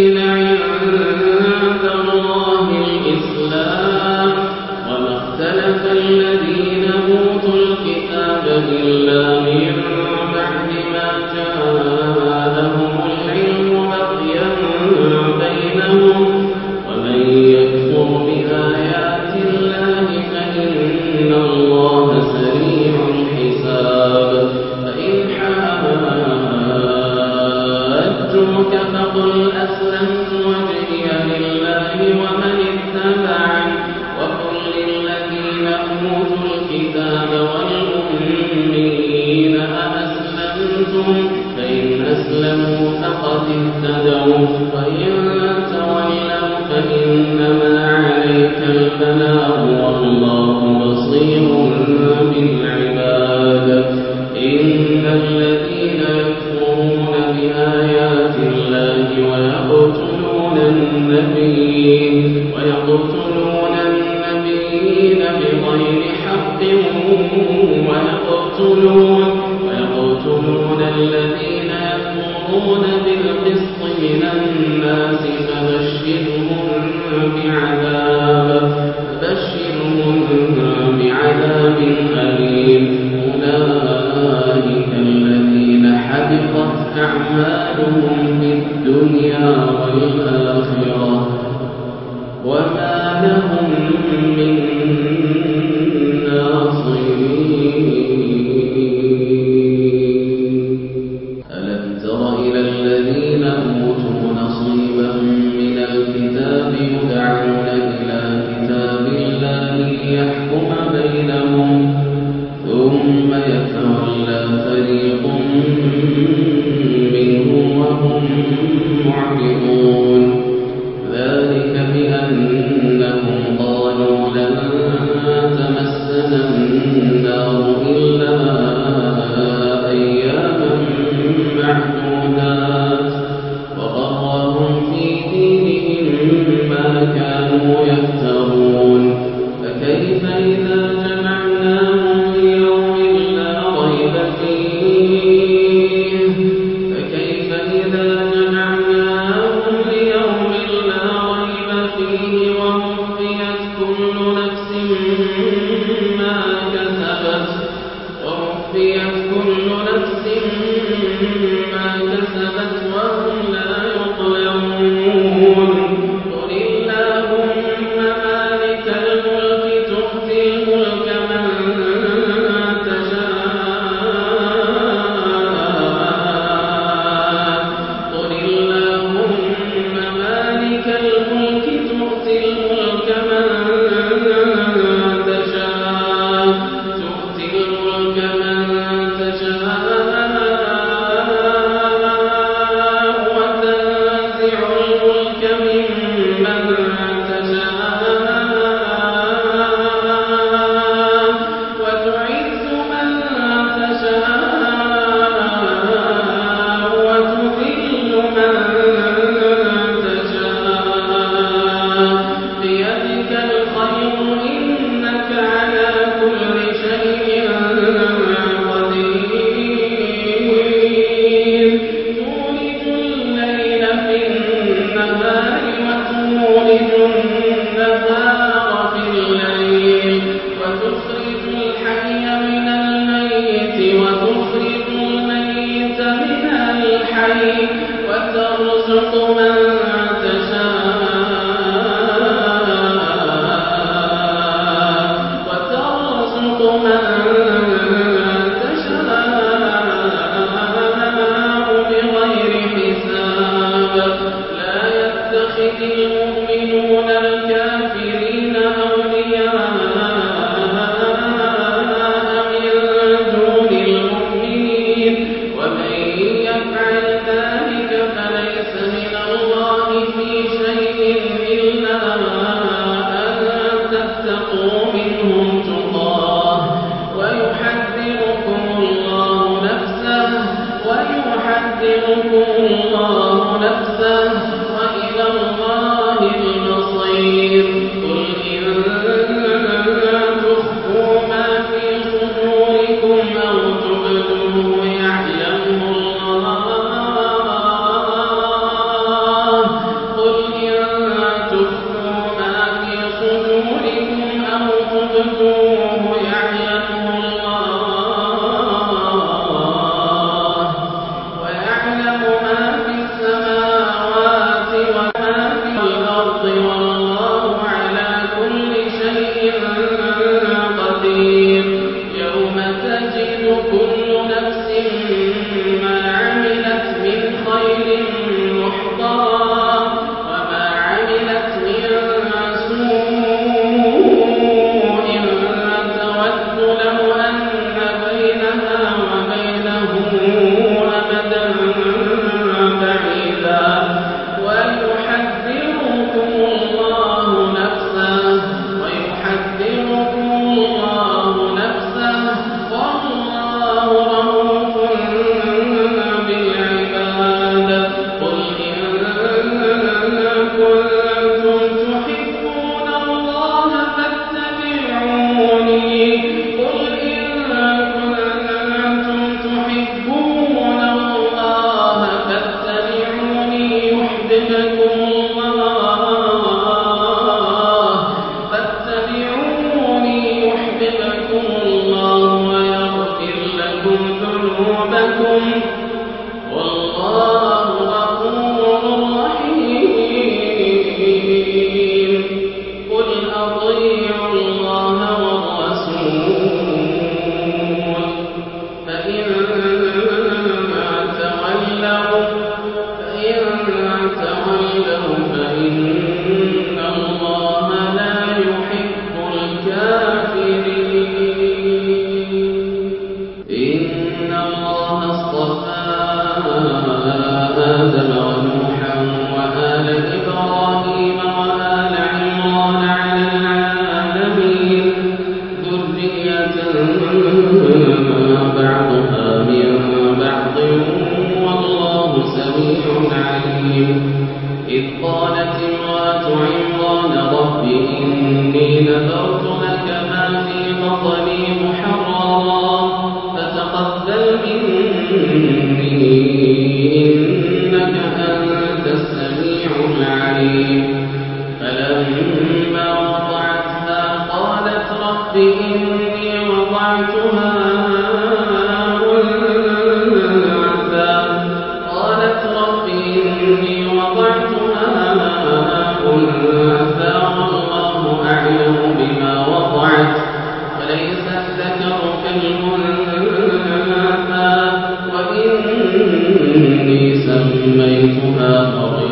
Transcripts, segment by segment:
الدين النبيين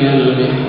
المحراب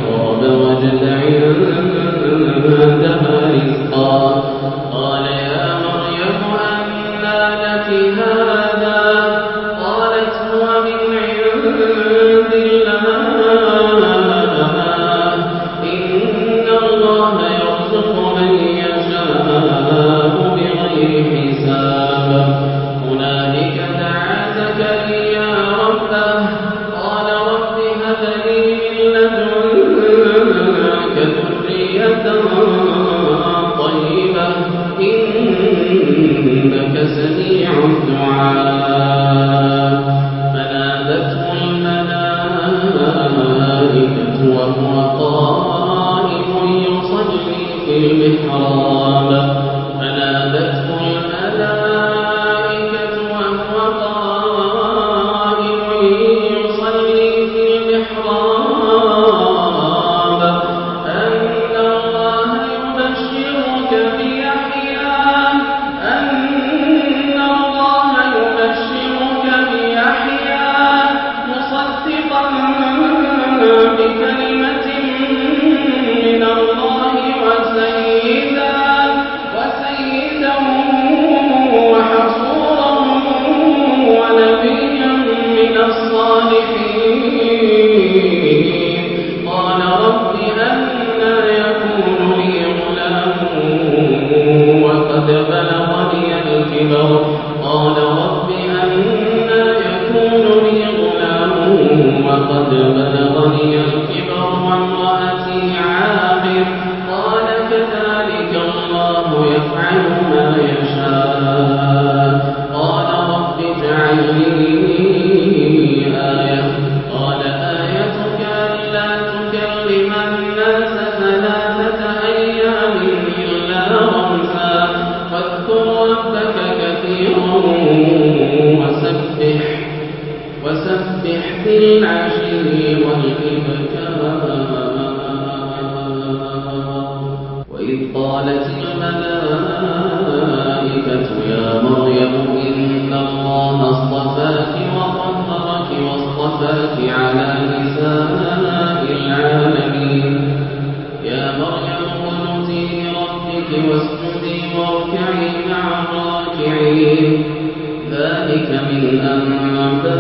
ذلك من أنباء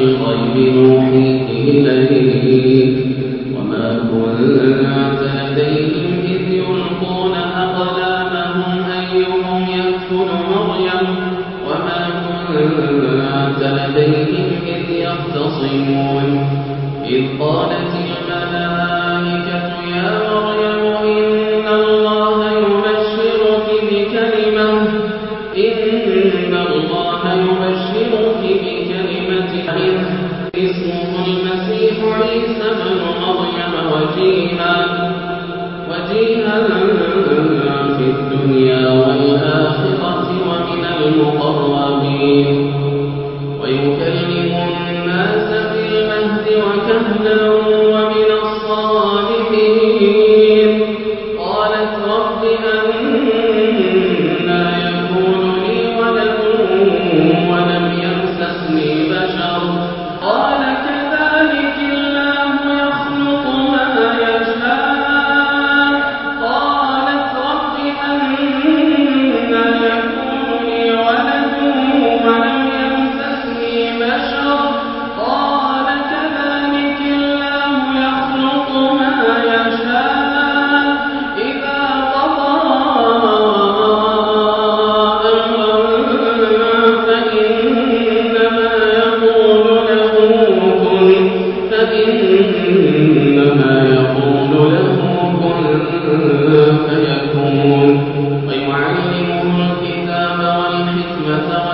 الغيب نوحيه إليه الضالين ويكلم الناس في المهد وكهلا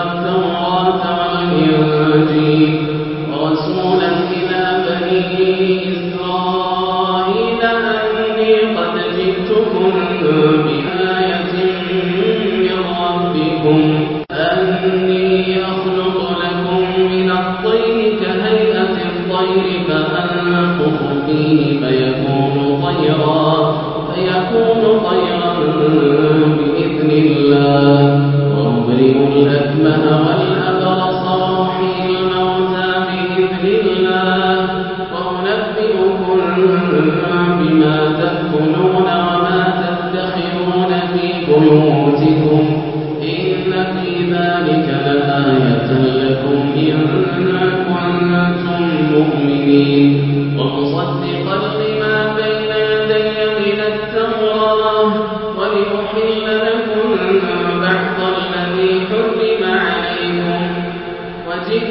التوراة والإنجيل ورسولا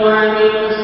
وعملوا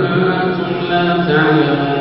وأنتم لا تعلمون